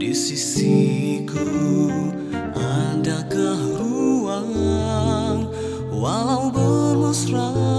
di sisiku adakah ruang walau bermusrah